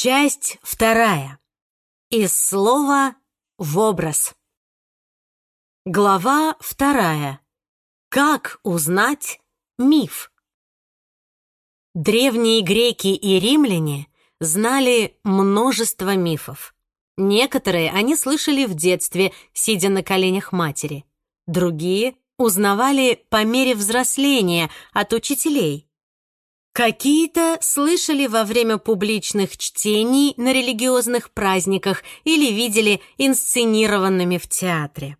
Часть вторая. Из слова в образ. Глава вторая. Как узнать миф? Древние греки и римляне знали множество мифов. Некоторые они слышали в детстве, сидя на коленях матери. Другие узнавали по мере взросления от учителей. Какие-то слышали во время публичных чтений на религиозных праздниках или видели инсценированными в театре.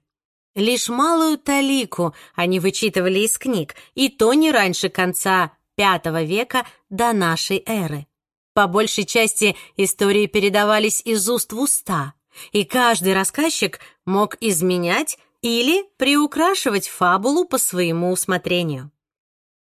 Лишь малую талику они вычитывали из книг, и то не раньше конца V века до нашей эры. По большей части истории передавались из уст в уста, и каждый рассказчик мог изменять или приукрашивать фабулу по своему усмотрению.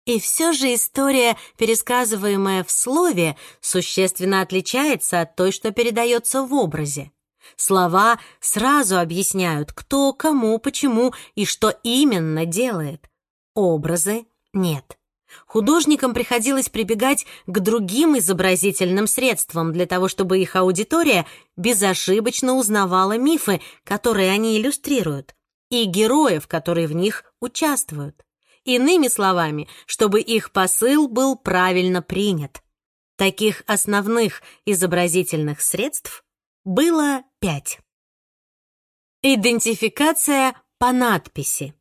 И все же история, пересказываемая в слове, существенно отличается от той, что передается в образе. Слова сразу объясняют, кто, кому, почему и что именно делает. Образы нет. Художникам приходилось прибегать к другим изобразительным средствам для того, чтобы их аудитория безошибочно узнавала мифы, которые они иллюстрируют, и героев, которые в них участвуют. Иными словами, чтобы их посыл был правильно принят. Таких основных изобразительных средств было пять. Идентификация по надписи.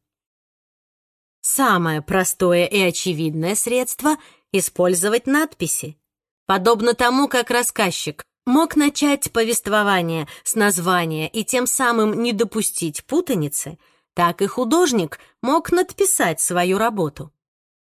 Самое простое и очевидное средство — использовать надписи. Подобно тому, как рассказчик мог начать повествование с названия и тем самым не допустить путаницы — так и художник мог надписать свою работу.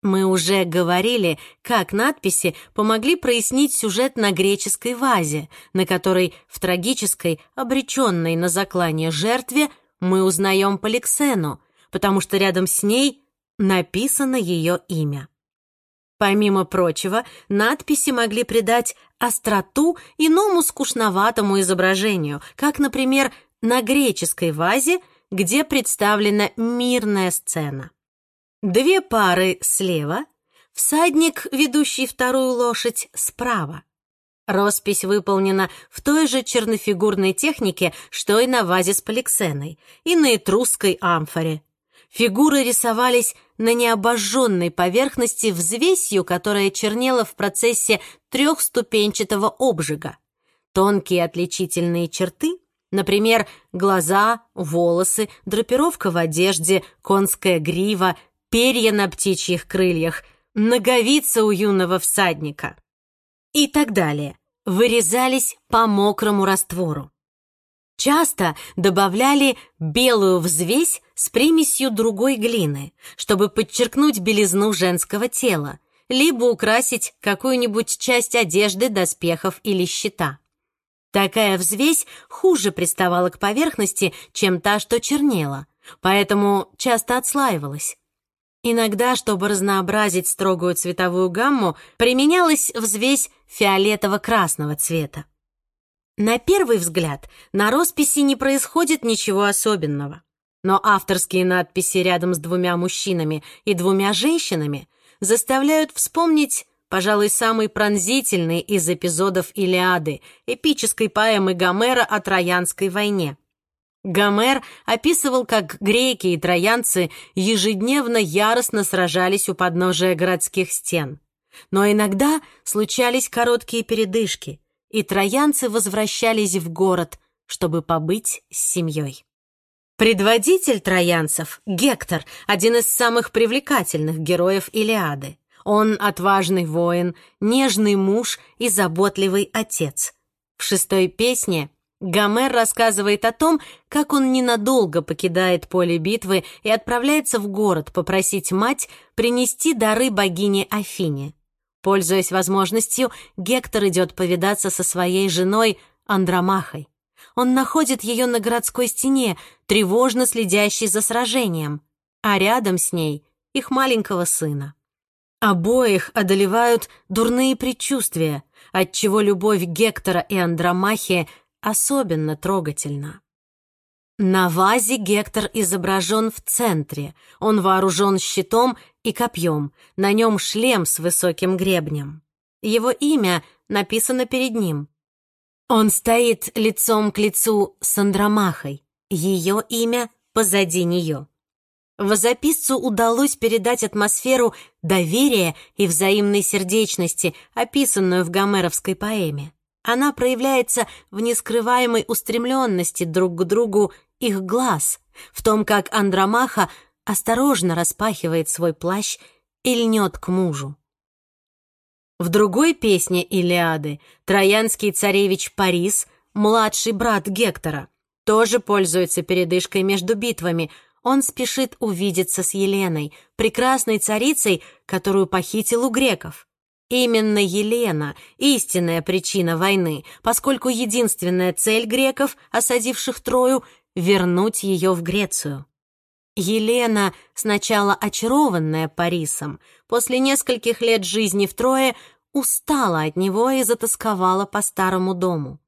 Мы уже говорили, как надписи помогли прояснить сюжет на греческой вазе, на которой в трагической, обреченной на заклание жертве, мы узнаем Поликсену, потому что рядом с ней написано ее имя. Помимо прочего, надписи могли придать остроту иному скучноватому изображению, как, например, на греческой вазе – где представлена мирная сцена. Две пары слева, всадник, ведущий вторую лошадь, справа. Роспись выполнена в той же чернофигурной технике, что и на вазе с поликсеной, и на этрусской амфоре. Фигуры рисовались на необожженной поверхности взвесью, которая чернела в процессе трехступенчатого обжига. Тонкие отличительные черты Например, глаза, волосы, драпировка в одежде, конская грива, перья на птичьих крыльях, ноговица у юного всадника и так далее, вырезались по мокрому раствору. Часто добавляли белую взвесь с примесью другой глины, чтобы подчеркнуть белизну женского тела, либо украсить какую-нибудь часть одежды, доспехов или щита. Такая взвесь хуже приставала к поверхности, чем та, что чернела, поэтому часто отслаивалась. Иногда, чтобы разнообразить строгую цветовую гамму, применялась взвесь фиолетово-красного цвета. На первый взгляд на росписи не происходит ничего особенного. Но авторские надписи рядом с двумя мужчинами и двумя женщинами заставляют вспомнить пожалуй, самый пронзительный из эпизодов Илиады, эпической поэмы Гомера о Троянской войне. Гомер описывал, как греки и троянцы ежедневно яростно сражались у подножия городских стен. Но иногда случались короткие передышки, и троянцы возвращались в город, чтобы побыть с семьей. Предводитель троянцев, Гектор, один из самых привлекательных героев Илиады. Он отважный воин, нежный муж и заботливый отец. В шестой песне Гомер рассказывает о том, как он ненадолго покидает поле битвы и отправляется в город попросить мать принести дары богине Афине. Пользуясь возможностью, Гектор идет повидаться со своей женой Андромахой. Он находит ее на городской стене, тревожно следящей за сражением, а рядом с ней их маленького сына. Обоих одолевают дурные предчувствия, отчего любовь Гектора и Андромахи особенно трогательна. На вазе Гектор изображен в центре. Он вооружен щитом и копьем. На нем шлем с высоким гребнем. Его имя написано перед ним. Он стоит лицом к лицу с Андромахой. Ее имя позади нее. Возописцу удалось передать атмосферу доверия и взаимной сердечности, описанную в гомеровской поэме. Она проявляется в нескрываемой устремленности друг к другу их глаз, в том, как Андромаха осторожно распахивает свой плащ и льнет к мужу. В другой песне Илиады троянский царевич Парис, младший брат Гектора, тоже пользуется передышкой между битвами — он спешит увидеться с Еленой, прекрасной царицей, которую похитил у греков. Именно Елена — истинная причина войны, поскольку единственная цель греков, осадивших Трою — вернуть ее в Грецию. Елена, сначала очарованная Парисом, после нескольких лет жизни в Трое, устала от него и затасковала по старому дому.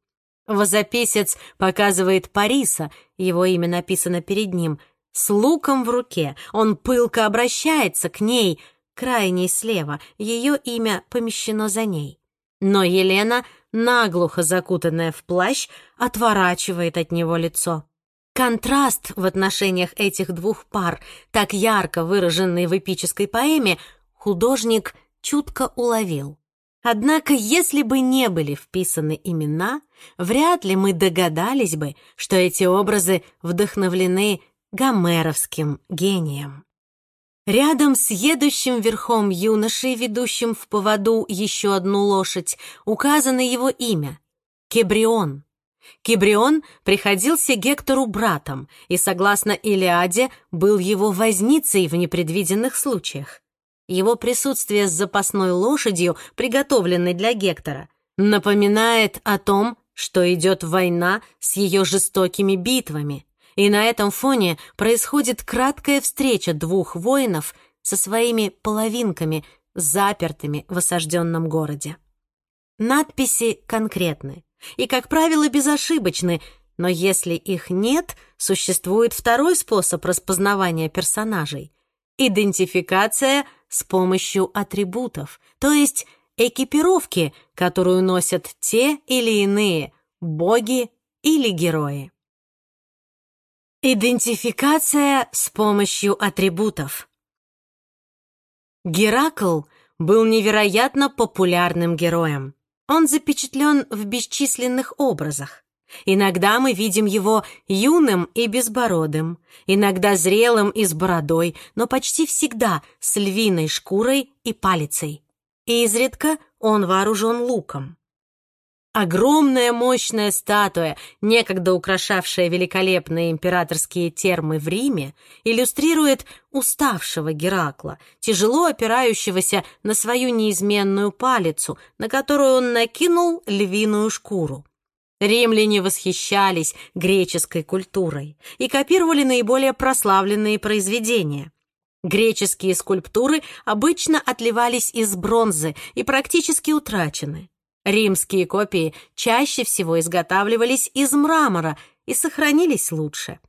Возописец показывает Париса, его имя написано перед ним — с луком в руке. Он пылко обращается к ней, крайней слева, ее имя помещено за ней. Но Елена, наглухо закутанная в плащ, отворачивает от него лицо. Контраст в отношениях этих двух пар, так ярко выраженный в эпической поэме, художник чутко уловил. Однако, если бы не были вписаны имена, вряд ли мы догадались бы, что эти образы вдохновлены гомеровским гением. Рядом с едущим верхом юношей, ведущим в поводу еще одну лошадь, указано его имя — Кебрион. Кебрион приходился Гектору братом и, согласно Илиаде, был его возницей в непредвиденных случаях. Его присутствие с запасной лошадью, приготовленной для Гектора, напоминает о том, что идет война с ее жестокими битвами, и на этом фоне происходит краткая встреча двух воинов со своими половинками, запертыми в осажденном городе. Надписи конкретны и, как правило, безошибочны, но если их нет, существует второй способ распознавания персонажей — идентификация с помощью атрибутов, то есть экипировки, которую носят те или иные боги или герои. Идентификация с помощью атрибутов. Геракл был невероятно популярным героем. Он запечатлен в бесчисленных образах. Иногда мы видим его юным и безбородым, иногда зрелым и с бородой, но почти всегда с львиной шкурой и палицей. Изредка он вооружен луком. Огромная мощная статуя, некогда украшавшая великолепные императорские термы в Риме, иллюстрирует уставшего Геракла, тяжело опирающегося на свою неизменную палицу, на которую он накинул львиную шкуру. Римляне восхищались греческой культурой и копировали наиболее прославленные произведения. Греческие скульптуры обычно отливались из бронзы и практически утрачены. Римские копии чаще всего изготавливались из мрамора и сохранились лучше.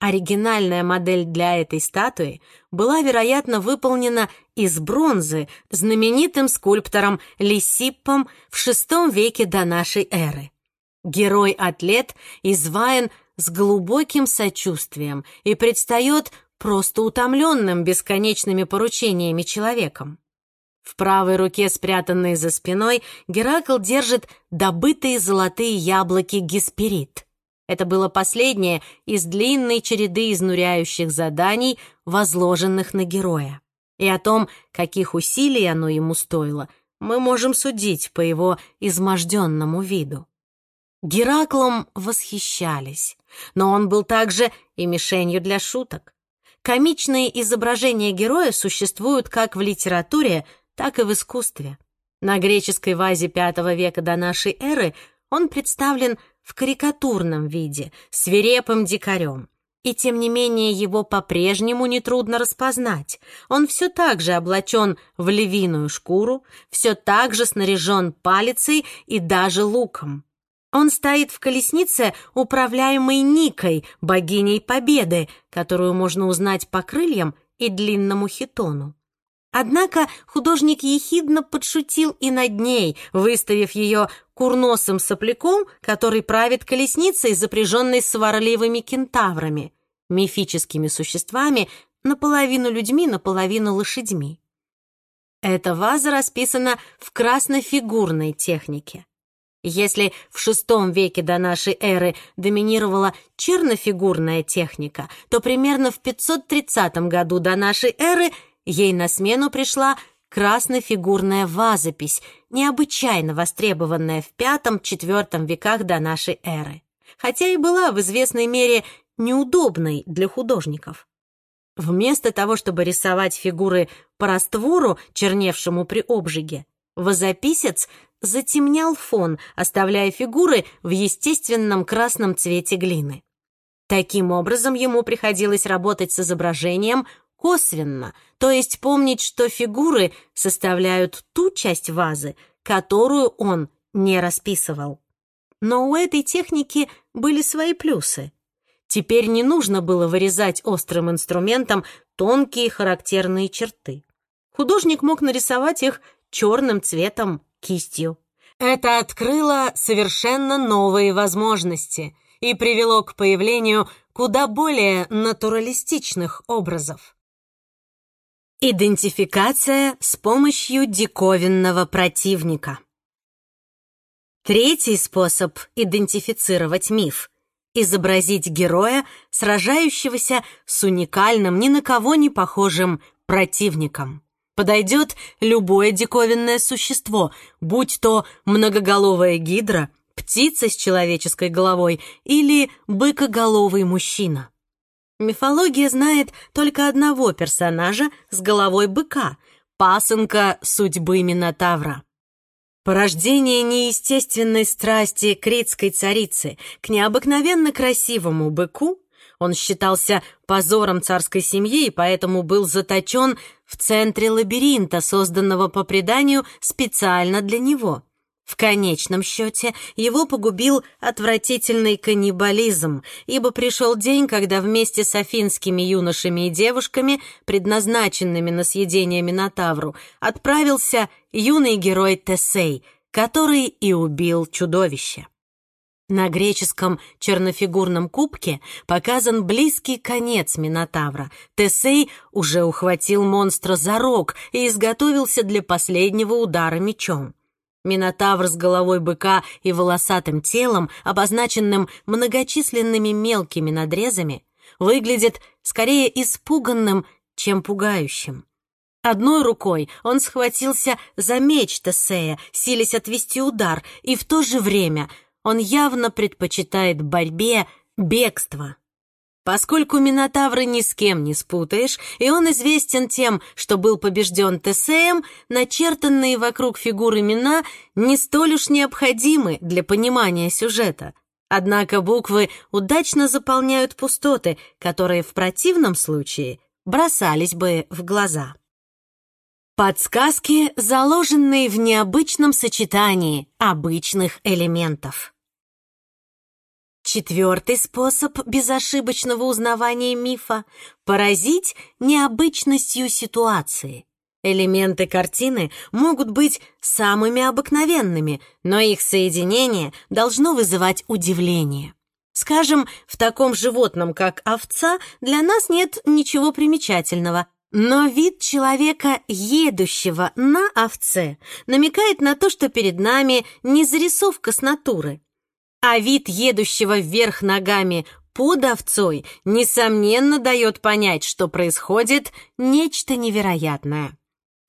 Оригинальная модель для этой статуи была, вероятно, выполнена из бронзы знаменитым скульптором Лисиппом в VI веке до нашей эры. Герой-атлет изваян с глубоким сочувствием и предстает просто утомленным бесконечными поручениями человеком. В правой руке, спрятанной за спиной, Геракл держит добытые золотые яблоки Гесперид. Это было последнее из длинной череды изнуряющих заданий, возложенных на героя. И о том, каких усилий оно ему стоило, мы можем судить по его изможденному виду. Гераклом восхищались, но он был также и мишенью для шуток. Комичные изображения героя существуют как в литературе, так и в искусстве. На греческой вазе V века до нашей эры он представлен в карикатурном виде, свирепым дикарем. И тем не менее его по-прежнему нетрудно распознать. Он все так же облачен в львиную шкуру, все так же снаряжен палицей и даже луком. Он стоит в колеснице, управляемой Никой, богиней победы, которую можно узнать по крыльям и длинному хитону. Однако художник ехидно подшутил и над ней, выставив ее курносым сопляком, который правит колесницей, запряженной сварливыми кентаврами, мифическими существами, наполовину людьми, наполовину лошадьми. Эта ваза расписана в краснофигурной технике. Если в VI веке до нашей эры доминировала чернофигурная техника, то примерно в 530 году до нашей эры ей на смену пришла краснофигурная вазопись, необычайно востребованная в V-IV веках до нашей эры, хотя и была в известной мере неудобной для художников. Вместо того, чтобы рисовать фигуры по раствору, черневшему при обжиге, возописец затемнял фон, оставляя фигуры в естественном красном цвете глины. Таким образом, ему приходилось работать с изображением косвенно, то есть помнить, что фигуры составляют ту часть вазы, которую он не расписывал. Но у этой техники были свои плюсы. Теперь не нужно было вырезать острым инструментом тонкие характерные черты. Художник мог нарисовать их черным цветом кистью. Это открыло совершенно новые возможности и привело к появлению куда более натуралистичных образов. Идентификация с помощью диковинного противника. Третий способ идентифицировать миф — изобразить героя, сражающегося с уникальным, ни на кого не похожим противником. Подойдет любое диковинное существо, будь то многоголовая гидра, птица с человеческой головой или быкоголовый мужчина. Мифология знает только одного персонажа с головой быка — пасынка судьбы Минотавра. Порождение неестественной страсти критской царицы к необыкновенно красивому быку он считался позором царской семьи и поэтому был заточен в центре лабиринта, созданного по преданию специально для него. В конечном счете его погубил отвратительный каннибализм, ибо пришел день, когда вместе с афинскими юношами и девушками, предназначенными на съедение Минотавру, отправился юный герой Тесей, который и убил чудовище. На греческом чернофигурном кубке показан близкий конец Минотавра. Тесей уже ухватил монстра за рог и изготовился для последнего удара мечом. Минотавр с головой быка и волосатым телом, обозначенным многочисленными мелкими надрезами, выглядит скорее испуганным, чем пугающим. Одной рукой он схватился за меч Тесея, силясь отвести удар, и в то же время — он явно предпочитает борьбе бегство. Поскольку Минотавра ни с кем не спутаешь, и он известен тем, что был побежден Тесеем, начертанные вокруг фигуры Мина не столь уж необходимы для понимания сюжета. Однако буквы удачно заполняют пустоты, которые в противном случае бросались бы в глаза. Подсказки, заложенные в необычном сочетании обычных элементов. Четвертый способ безошибочного узнавания мифа — поразить необычностью ситуации. Элементы картины могут быть самыми обыкновенными, но их соединение должно вызывать удивление. Скажем, в таком животном, как овца, для нас нет ничего примечательного, но вид человека, едущего на овце, намекает на то, что перед нами не зарисовка с натуры, а вид едущего вверх ногами под овцой, несомненно, дает понять, что происходит нечто невероятное.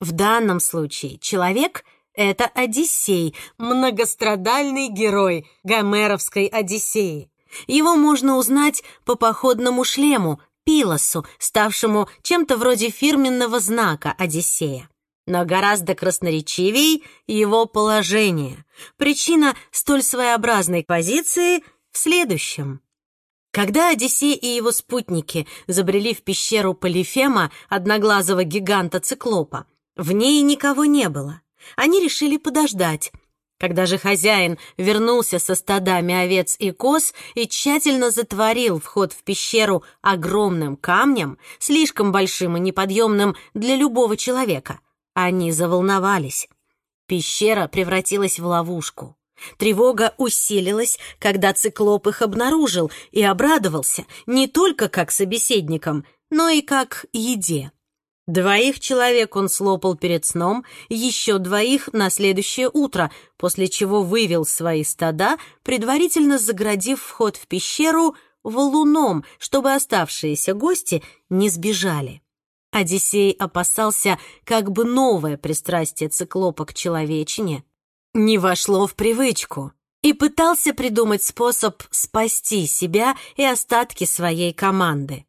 В данном случае человек — это Одиссей, многострадальный герой Гомеровской Одиссеи. Его можно узнать по походному шлему, пилосу, ставшему чем-то вроде фирменного знака Одиссея но гораздо красноречивей его положение. Причина столь своеобразной позиции в следующем. Когда Одиссей и его спутники забрели в пещеру Полифема, одноглазого гиганта-циклопа, в ней никого не было. Они решили подождать. Когда же хозяин вернулся со стадами овец и коз и тщательно затворил вход в пещеру огромным камнем, слишком большим и неподъемным для любого человека, они заволновались. Пещера превратилась в ловушку. Тревога усилилась, когда циклоп их обнаружил и обрадовался не только как собеседникам, но и как еде. Двоих человек он слопал перед сном, еще двоих на следующее утро, после чего вывел свои стада, предварительно заградив вход в пещеру валуном, чтобы оставшиеся гости не сбежали. Одиссей опасался, как бы новое пристрастие циклопа к человечине не вошло в привычку и пытался придумать способ спасти себя и остатки своей команды.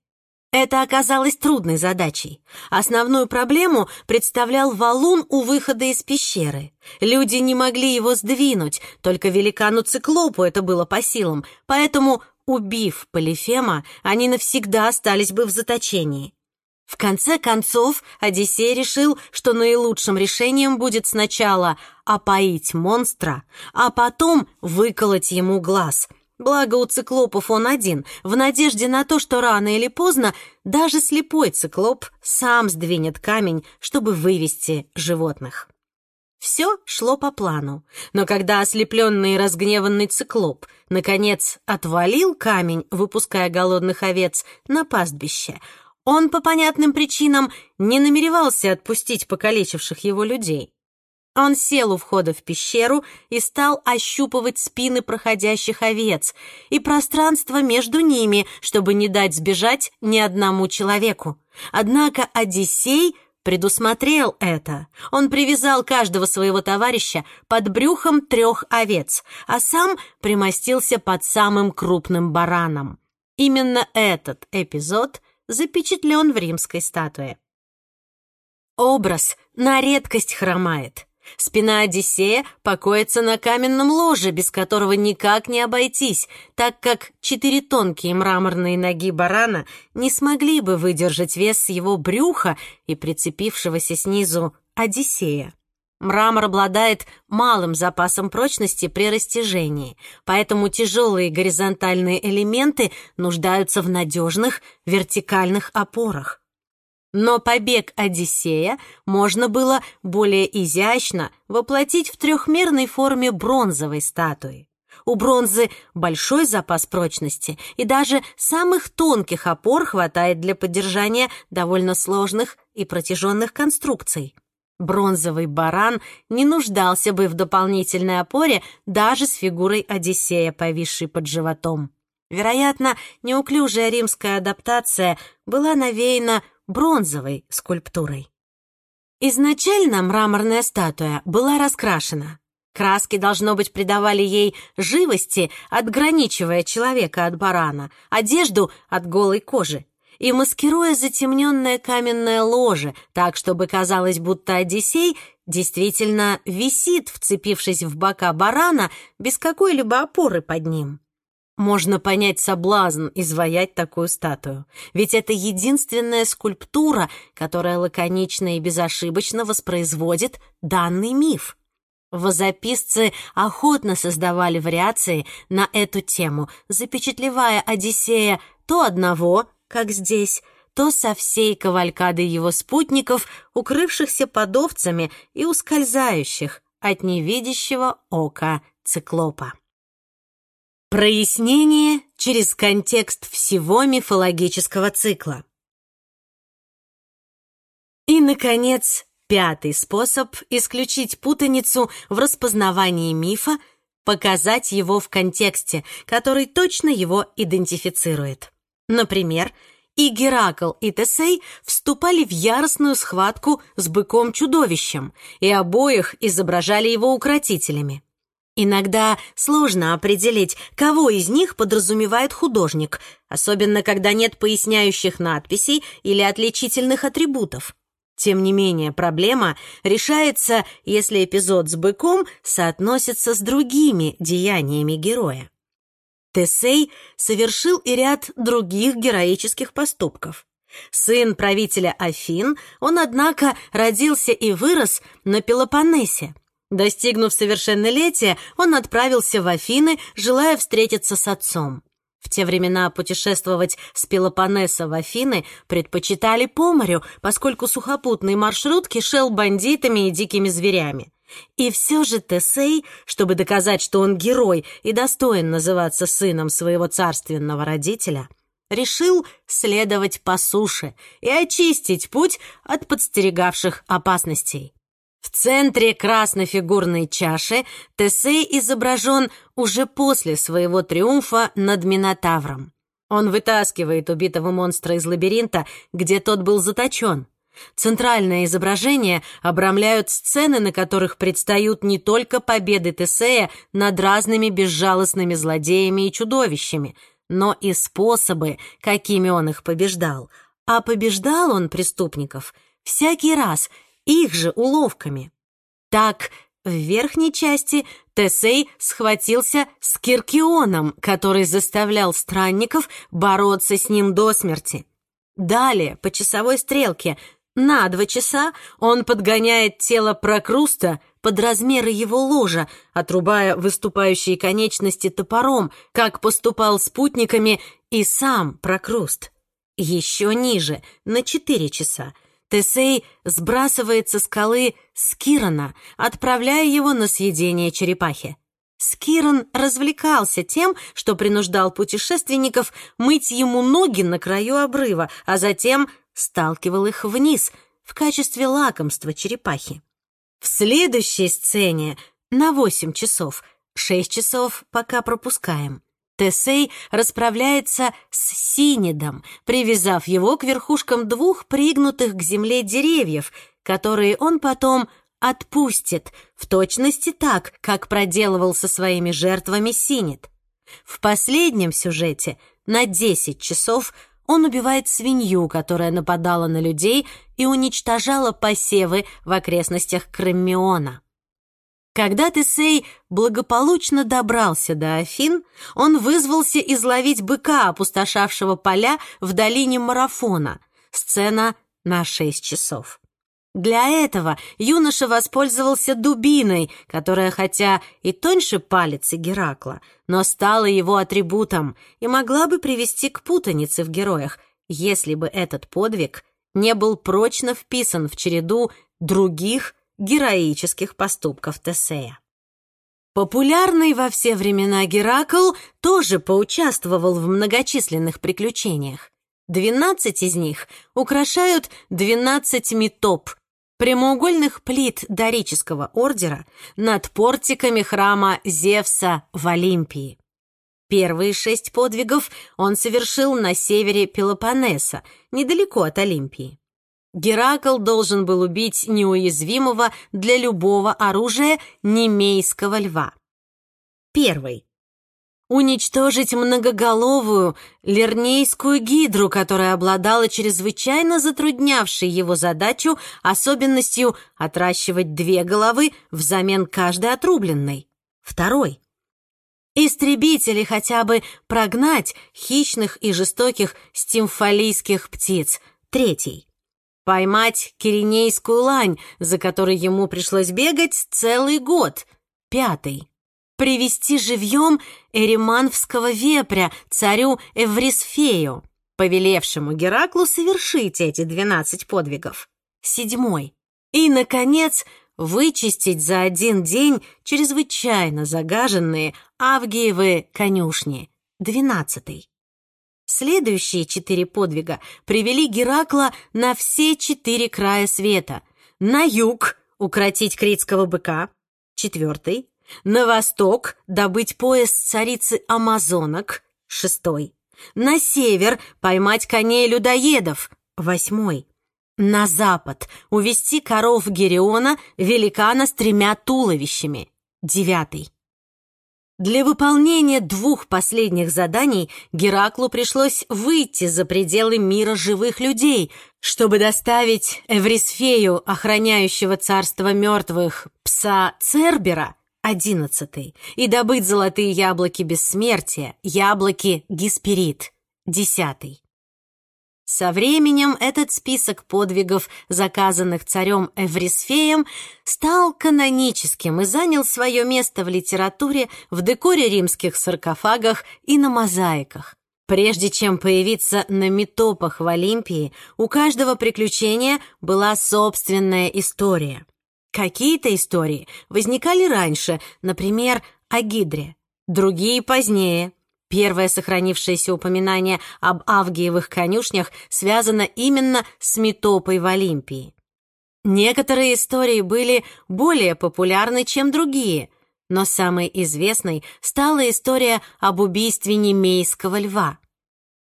Это оказалось трудной задачей. Основную проблему представлял валун у выхода из пещеры. Люди не могли его сдвинуть, только великану-циклопу это было по силам, поэтому, убив Полифема, они навсегда остались бы в заточении. В конце концов, Одиссей решил, что наилучшим решением будет сначала опоить монстра, а потом выколоть ему глаз — Благо у циклопов он один, в надежде на то, что рано или поздно даже слепой циклоп сам сдвинет камень, чтобы вывести животных. Все шло по плану, но когда ослепленный и разгневанный циклоп наконец отвалил камень, выпуская голодных овец на пастбище, он по понятным причинам не намеревался отпустить покалечивших его людей. Он сел у входа в пещеру и стал ощупывать спины проходящих овец и пространство между ними, чтобы не дать сбежать ни одному человеку. Однако Одиссей предусмотрел это. Он привязал каждого своего товарища под брюхом трех овец, а сам примостился под самым крупным бараном. Именно этот эпизод запечатлен в римской статуе. Образ на редкость хромает. Спина Одиссея покоится на каменном ложе, без которого никак не обойтись, так как четыре тонкие мраморные ноги барана не смогли бы выдержать вес его брюха и прицепившегося снизу Одиссея. Мрамор обладает малым запасом прочности при растяжении, поэтому тяжелые горизонтальные элементы нуждаются в надежных вертикальных опорах. Но побег Одиссея можно было более изящно воплотить в трехмерной форме бронзовой статуи. У бронзы большой запас прочности, и даже самых тонких опор хватает для поддержания довольно сложных и протяженных конструкций. Бронзовый баран не нуждался бы в дополнительной опоре даже с фигурой Одиссея, повисшей под животом. Вероятно, неуклюжая римская адаптация была навеяна бронзовой скульптурой. Изначально мраморная статуя была раскрашена. Краски, должно быть, придавали ей живости, отграничивая человека от барана, одежду от голой кожи и маскируя затемненное каменное ложе, так, чтобы казалось, будто Одиссей действительно висит, вцепившись в бока барана, без какой-либо опоры под ним. Можно понять соблазн изваять такую статую, ведь это единственная скульптура, которая лаконично и безошибочно воспроизводит данный миф. Возописцы охотно создавали вариации на эту тему, запечатлевая Одиссея то одного, как здесь, то со всей кавалькадой его спутников, укрывшихся под овцами и ускользающих от невидящего ока циклопа. Прояснение через контекст всего мифологического цикла. И, наконец, пятый способ исключить путаницу в распознавании мифа — показать его в контексте, который точно его идентифицирует. Например, и Геракл, и Тесей вступали в яростную схватку с быком-чудовищем, и обоих изображали его укротителями. Иногда сложно определить, кого из них подразумевает художник, особенно когда нет поясняющих надписей или отличительных атрибутов. Тем не менее, проблема решается, если эпизод с быком соотносится с другими деяниями героя. Тесей совершил и ряд других героических поступков. Сын правителя Афин, он, однако, родился и вырос на Пелопоннесе, Достигнув совершеннолетия, он отправился в Афины, желая встретиться с отцом. В те времена путешествовать с Пелопоннеса в Афины предпочитали по морю, поскольку сухопутный маршрут кишел бандитами и дикими зверями. И все же Тесей, чтобы доказать, что он герой и достоин называться сыном своего царственного родителя, решил следовать по суше и очистить путь от подстерегавших опасностей. В центре краснофигурной чаши Тесей изображен уже после своего триумфа над Минотавром. Он вытаскивает убитого монстра из лабиринта, где тот был заточен. Центральное изображение обрамляют сцены, на которых предстают не только победы Тесея над разными безжалостными злодеями и чудовищами, но и способы, какими он их побеждал. А побеждал он преступников всякий раз – их же уловками. Так, в верхней части Тесей схватился с Киркионом, который заставлял странников бороться с ним до смерти. Далее, по часовой стрелке, на два часа он подгоняет тело Прокруста под размеры его ложа, отрубая выступающие конечности топором, как поступал спутниками и сам Прокруст. Еще ниже, на четыре часа, Тесей сбрасывает со скалы Скирана, отправляя его на съедение черепахи. Скиран развлекался тем, что принуждал путешественников мыть ему ноги на краю обрыва, а затем сталкивал их вниз в качестве лакомства черепахи. В следующей сцене на восемь часов, шесть часов пока пропускаем. Тесей расправляется с Синидом, привязав его к верхушкам двух пригнутых к земле деревьев, которые он потом отпустит, в точности так, как проделывал со своими жертвами Синид. В последнем сюжете на 10 часов он убивает свинью, которая нападала на людей и уничтожала посевы в окрестностях Креммиона. Когда Тесей благополучно добрался до Афин, он вызвался изловить быка, опустошавшего поля в долине Марафона. Сцена на шесть часов. Для этого юноша воспользовался дубиной, которая, хотя и тоньше палец Геракла, но стала его атрибутом и могла бы привести к путанице в героях, если бы этот подвиг не был прочно вписан в череду других героических поступков Тесея. Популярный во все времена Геракл тоже поучаствовал в многочисленных приключениях. Двенадцать из них украшают двенадцать метоп, прямоугольных плит дорического ордера над портиками храма Зевса в Олимпии. Первые шесть подвигов он совершил на севере Пелопоннеса, недалеко от Олимпии. Геракл должен был убить неуязвимого для любого оружия немейского льва. Первый. Уничтожить многоголовую лернейскую гидру, которая обладала чрезвычайно затруднявшей его задачу особенностью отращивать две головы взамен каждой отрубленной. Второй. Истребители хотя бы прогнать хищных и жестоких стимфалийских птиц. Третий Поймать киренейскую лань, за которой ему пришлось бегать целый год. Пятый. Привести живьем эриманвского вепря царю Эврисфею, повелевшему Гераклу совершить эти двенадцать подвигов. Седьмой. И, наконец, вычистить за один день чрезвычайно загаженные Авгиевы конюшни. Двенадцатый. Следующие четыре подвига привели Геракла на все четыре края света. На юг — укротить критского быка. Четвертый. На восток — добыть пояс царицы Амазонок. Шестой. На север — поймать коней-людоедов. Восьмой. На запад — увести коров Гериона, великана с тремя туловищами. Девятый. Для выполнения двух последних заданий Гераклу пришлось выйти за пределы мира живых людей, чтобы доставить Эврисфею, охраняющего царство мертвых, пса Цербера, одиннадцатый, и добыть золотые яблоки бессмертия, яблоки Гесперид, десятый. Со временем этот список подвигов, заказанных царем Эврисфеем, стал каноническим и занял свое место в литературе, в декоре римских саркофагах и на мозаиках. Прежде чем появиться на метопах в Олимпии, у каждого приключения была собственная история. Какие-то истории возникали раньше, например, о Гидре, другие позднее. Первое сохранившееся упоминание об Авгиевых конюшнях связано именно с Метопой в Олимпии. Некоторые истории были более популярны, чем другие, но самой известной стала история об убийстве немейского льва.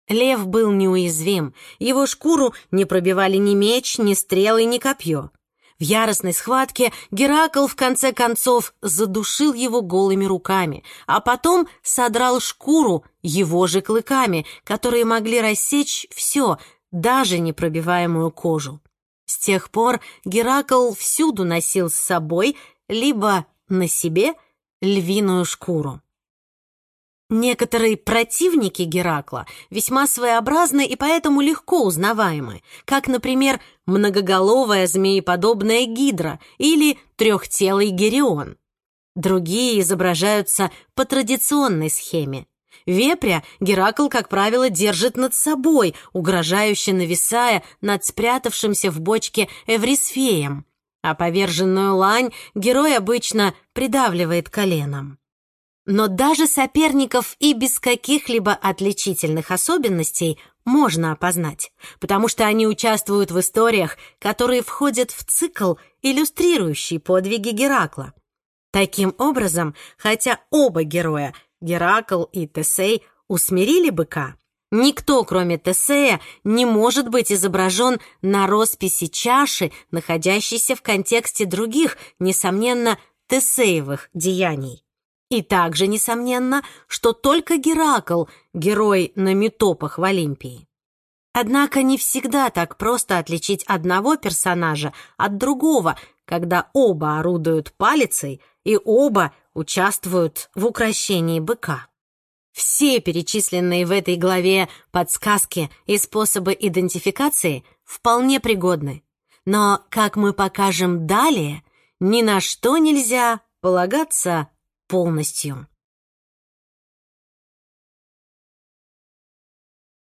Лев был неуязвим, его шкуру не пробивали ни меч, ни стрелы, ни копье. В яростной схватке Геракл в конце концов задушил его голыми руками, а потом содрал шкуру его же клыками, которые могли рассечь все, даже непробиваемую кожу. С тех пор Геракл всюду носил с собой либо на себе львиную шкуру. Некоторые противники Геракла весьма своеобразны и поэтому легко узнаваемы, как, например, многоголовая змееподобная гидра или трехтелый герион. Другие изображаются по традиционной схеме. Вепря Геракл, как правило, держит над собой, угрожающе нависая над спрятавшимся в бочке Эврисфеем, а поверженную лань герой обычно придавливает коленом. Но даже соперников и без каких-либо отличительных особенностей можно опознать, потому что они участвуют в историях, которые входят в цикл, иллюстрирующий подвиги Геракла. Таким образом, хотя оба героя, Геракл и Тесей, усмирили быка, никто, кроме Тесея, не может быть изображен на росписи чаши, находящейся в контексте других, несомненно, Тесеевых деяний. И также, несомненно, что только Геракл — герой на метопах в Олимпии. Однако не всегда так просто отличить одного персонажа от другого, когда оба орудуют палицей и оба участвуют в украшении быка. Все перечисленные в этой главе подсказки и способы идентификации вполне пригодны. Но, как мы покажем далее, ни на что нельзя полагаться полностью.